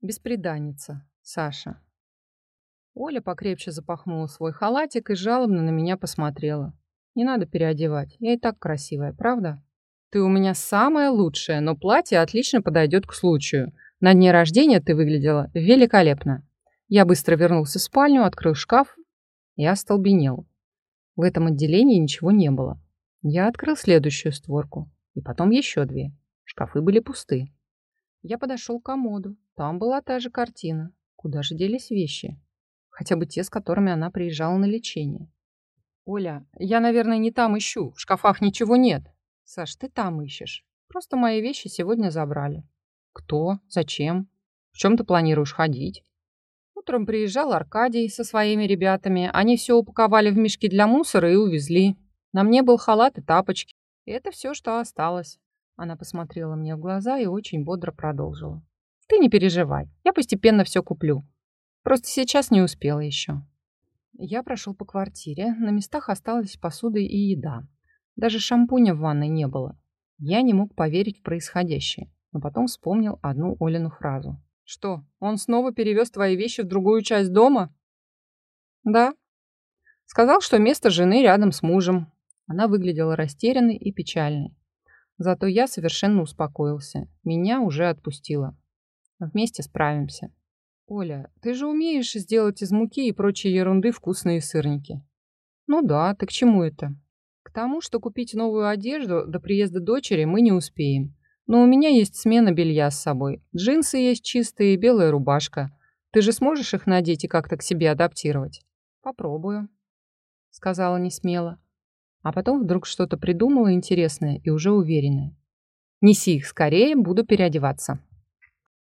Бесприданница. Саша. Оля покрепче запахнула свой халатик и жалобно на меня посмотрела. Не надо переодевать, я и так красивая, правда? Ты у меня самая лучшая, но платье отлично подойдет к случаю. На дне рождения ты выглядела великолепно. Я быстро вернулся в спальню, открыл шкаф и остолбенел. В этом отделении ничего не было. Я открыл следующую створку, и потом еще две. Шкафы были пусты. Я подошел к комоду. Там была та же картина. Куда же делись вещи? Хотя бы те, с которыми она приезжала на лечение. Оля, я, наверное, не там ищу. В шкафах ничего нет. Саш, ты там ищешь. Просто мои вещи сегодня забрали. Кто? Зачем? В чем ты планируешь ходить? Утром приезжал Аркадий со своими ребятами. Они все упаковали в мешки для мусора и увезли. На мне был халат и тапочки. И это все, что осталось. Она посмотрела мне в глаза и очень бодро продолжила. Ты не переживай, я постепенно все куплю. Просто сейчас не успела еще. Я прошел по квартире. На местах осталась посуда и еда. Даже шампуня в ванной не было. Я не мог поверить в происходящее, но потом вспомнил одну Олину фразу. «Что, он снова перевез твои вещи в другую часть дома?» «Да». Сказал, что место жены рядом с мужем. Она выглядела растерянной и печальной. Зато я совершенно успокоился. Меня уже отпустило. Вместе справимся. Оля, ты же умеешь сделать из муки и прочей ерунды вкусные сырники. Ну да, ты к чему это? К тому, что купить новую одежду до приезда дочери мы не успеем. Но у меня есть смена белья с собой. Джинсы есть чистые белая рубашка. Ты же сможешь их надеть и как-то к себе адаптировать? Попробую, сказала несмело а потом вдруг что-то придумала интересное и уже уверенное. «Неси их скорее, буду переодеваться».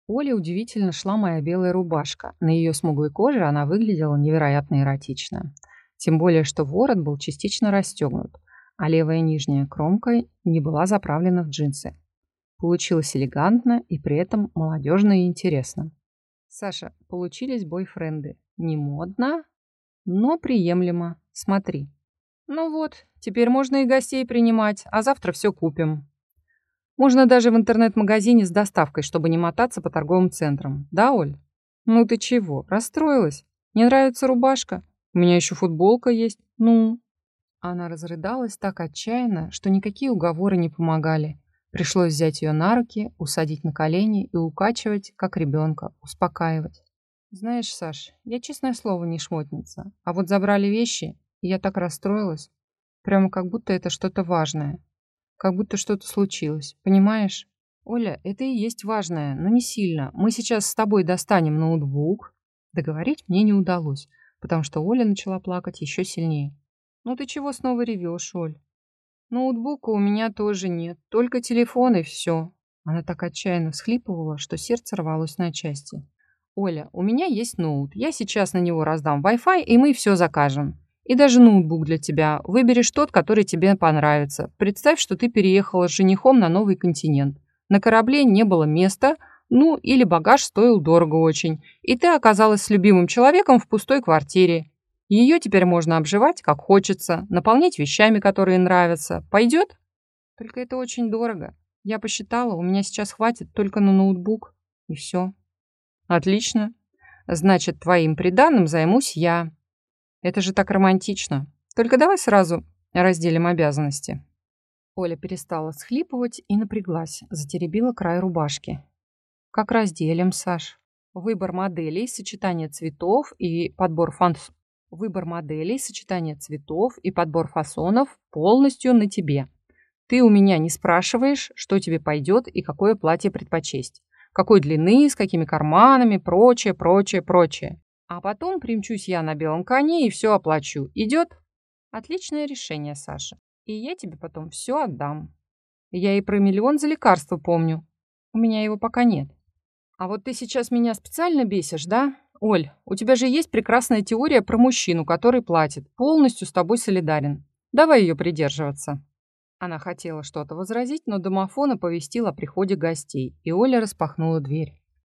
Оле удивительно шла моя белая рубашка. На ее смуглой коже она выглядела невероятно эротично. Тем более, что ворот был частично расстегнут, а левая нижняя кромка не была заправлена в джинсы. Получилось элегантно и при этом молодежно и интересно. Саша, получились бойфренды. Не модно, но приемлемо. Смотри. Ну вот, теперь можно и гостей принимать, а завтра все купим. Можно даже в интернет-магазине с доставкой, чтобы не мотаться по торговым центрам. Да, Оль? Ну ты чего, расстроилась? Не нравится рубашка? У меня еще футболка есть. Ну? Она разрыдалась так отчаянно, что никакие уговоры не помогали. Пришлось взять ее на руки, усадить на колени и укачивать, как ребенка, успокаивать. Знаешь, Саш, я, честное слово, не шмотница. А вот забрали вещи, и я так расстроилась. Прямо как будто это что-то важное. Как будто что-то случилось. Понимаешь? Оля, это и есть важное, но не сильно. Мы сейчас с тобой достанем ноутбук. Договорить мне не удалось, потому что Оля начала плакать еще сильнее. Ну ты чего снова ревешь, Оль? Ноутбука у меня тоже нет, только телефон и все. Она так отчаянно всхлипывала, что сердце рвалось на части. Оля, у меня есть ноут. Я сейчас на него раздам Wi-Fi, и мы все закажем. И даже ноутбук для тебя. Выберешь тот, который тебе понравится. Представь, что ты переехала с женихом на новый континент. На корабле не было места, ну или багаж стоил дорого очень. И ты оказалась с любимым человеком в пустой квартире. Ее теперь можно обживать, как хочется, наполнять вещами, которые нравятся. Пойдет? Только это очень дорого. Я посчитала, у меня сейчас хватит только на ноутбук. И все. Отлично. Значит, твоим приданным займусь я. Это же так романтично. Только давай сразу разделим обязанности. Оля перестала схлипывать и напряглась, затеребила край рубашки. Как разделим, Саш? Выбор моделей, сочетание цветов и подбор фан... Выбор моделей, сочетание цветов и подбор фасонов полностью на тебе. Ты у меня не спрашиваешь, что тебе пойдет и какое платье предпочесть. Какой длины, с какими карманами, прочее, прочее, прочее. А потом примчусь я на белом коне и все оплачу. Идет? Отличное решение, Саша. И я тебе потом все отдам. Я и про миллион за лекарство помню. У меня его пока нет. А вот ты сейчас меня специально бесишь, да? Оль, у тебя же есть прекрасная теория про мужчину, который платит, полностью с тобой солидарен. Давай ее придерживаться. Она хотела что-то возразить, но домофон оповестил о приходе гостей, и Оля распахнула дверь.